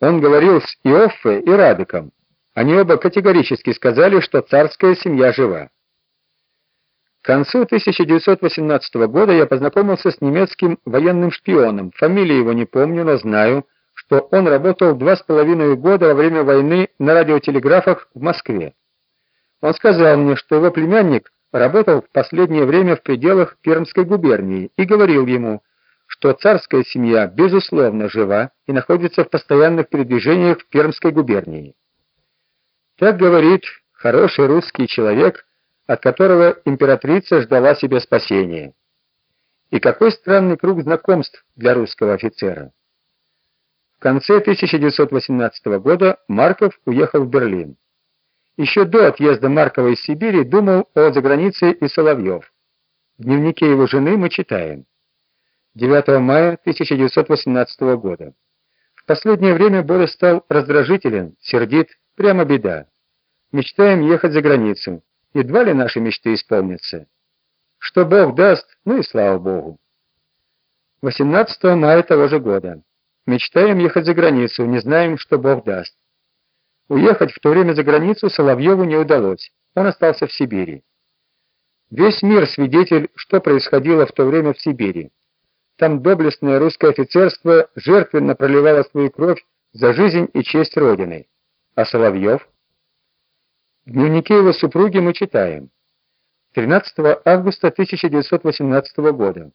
Он говорил с Иоффе и Радыком. Они оба категорически сказали, что царская семья жива. К концу 1918 года я познакомился с немецким военным шпионом. Фамилии его не помню, но знаю, что он работал два с половиной года во время войны на радиотелеграфах в Москве. Он сказал мне, что его племянник работал в последнее время в пределах Пермской губернии и говорил ему, что царская семья безусловно жива и находится в постоянных передвижениях в Пермской губернии. Так говорит хороший русский человек, от которого императрица ждала себе спасения. И какой странный круг знакомств для русского офицера. В конце 1918 года Марков уехал в Берлин. Еще до отъезда Маркова из Сибири думал о загранице и Соловьев. В дневнике его жены мы читаем: 9 мая 1918 года. В последнее время Боря стал раздражителен, сердит, прямо беда. Мечтаем ехать за границу едва ли наши мечты исполнятся. Что Бог даст, ну и слава Богу. 18 мая того же года. Мечтаем ехать за границу, не знаем, что Бог даст. Уехать в то время за границу Соловьеву не удалось. Он остался в Сибири. Весь мир свидетель, что происходило в то время в Сибири. Там доблестное русское офицерство жертвенно проливало свою кровь за жизнь и честь родины. А Соловьев? В дневнике его супруги мы читаем: 13 августа 1918 года.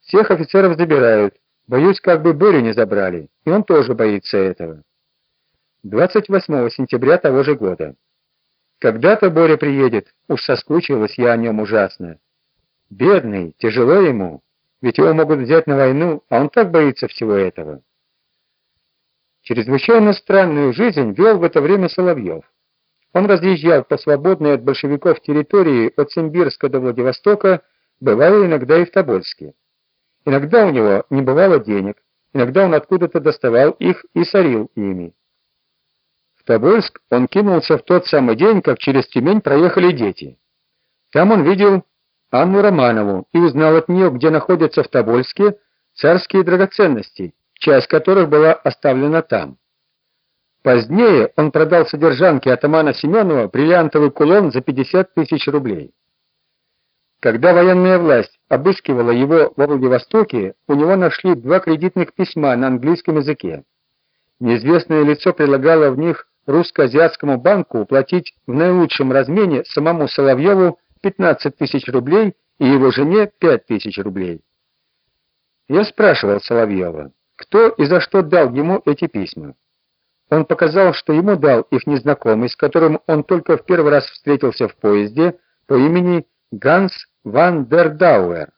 Всех офицеров забирают. Боюсь, как бы Борю не забрали, и он тоже боится этого. 28 сентября того же года. Когда-то Боря приедет. Уж соскучилась я о нем ужасно. Бедный, тяжело ему, ведь его могут взять на войну, а он так боится всего этого. Чрезвычайно странную жизнь вел в это время Соловьев. Он разъезжал по свободной от большевиков территории от Симбирска до Владивостока, бывало иногда и в Тобольске. Иногда у него не бывало денег, иногда он откуда-то доставал их и сорил ими. В Тобольск он кинулся в тот самый день, как через Тюмень проехали дети. Там он видел Анну Романову и узнал от нее, где находятся в Тобольске царские драгоценности, часть которых была оставлена там. Позднее он продал содержанке атамана Семенова бриллиантовый кулон за 50 тысяч рублей. Когда военная власть обыскивала его во Владивостоке, у него нашли два кредитных письма на английском языке. Неизвестное лицо предлагало в них русско-азиатскому банку уплатить в наилучшем размене самому Соловьеву 15 тысяч рублей и его жене 5 тысяч рублей. Я спрашивал Соловьева, кто и за что дал ему эти письма. Он показал, что ему дал их незнакомый, с которым он только в первый раз встретился в поезде, по имени Ганс ван дер Дауэр.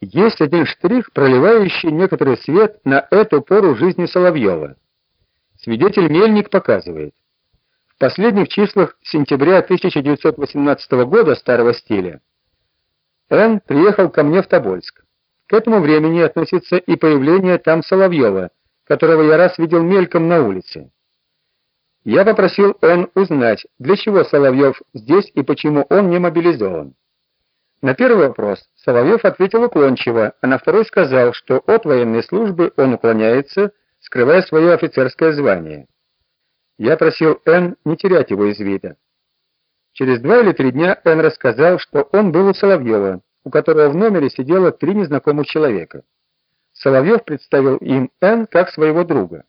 Есть один штрих, проливающий некоторый свет на эту пору жизни Соловьева. Свидетель Мельник показывает. Последних числах сентября 1918 года старого стиля Н приехал ко мне в Тобольск. К этому времени относится и появление там Соловьева которого я раз видел мельком на улице. Я попросил он узнать, для чего Соловьев здесь и почему он не мобилизован. На первый вопрос Соловьев ответил уклончиво, а на второй сказал, что от военной службы он уклоняется, скрывая свое офицерское звание. Я просил Н не терять его из вида. Через два или три дня Н рассказал, что он был у Соловьева, у которого в номере сидело три незнакомых человека. Соловьев представил им Н как своего друга.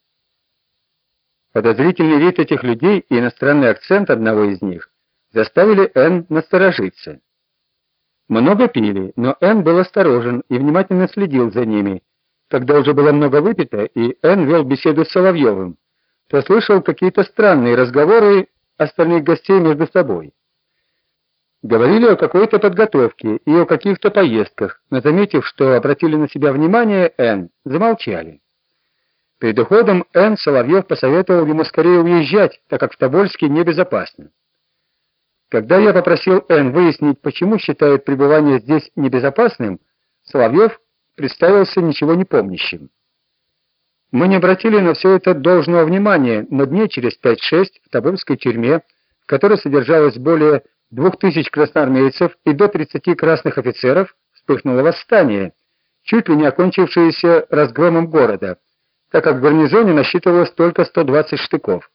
Подозрительный вид этих людей и иностранный акцент одного из них заставили Н насторожиться. Много пили, но Н был осторожен и внимательно следил за ними. Когда уже было много выпито, и Н вел беседу с Соловьевым, то слышал какие-то странные разговоры остальных гостей между собой. Говорили о какой-то подготовке и о каких-то поездках, но заметив, что обратили на себя внимание Н, замолчали. Перед уходом Н Соловьев посоветовал ему скорее уезжать, так как в Тобольске небезопасно. Когда я попросил Н выяснить, почему считает пребывание здесь небезопасным, Соловьев представился ничего не помнящим. Мы не обратили на все это должного внимания, но дней через 5-6 в Тобольской тюрьме, в которой содержалось более двух тысяч красноармейцев и до 30 красных офицеров вспыхнуло восстание, чуть ли не окончившееся разгромом города. так как в гарнизоне насчитывалось только 120 штыков.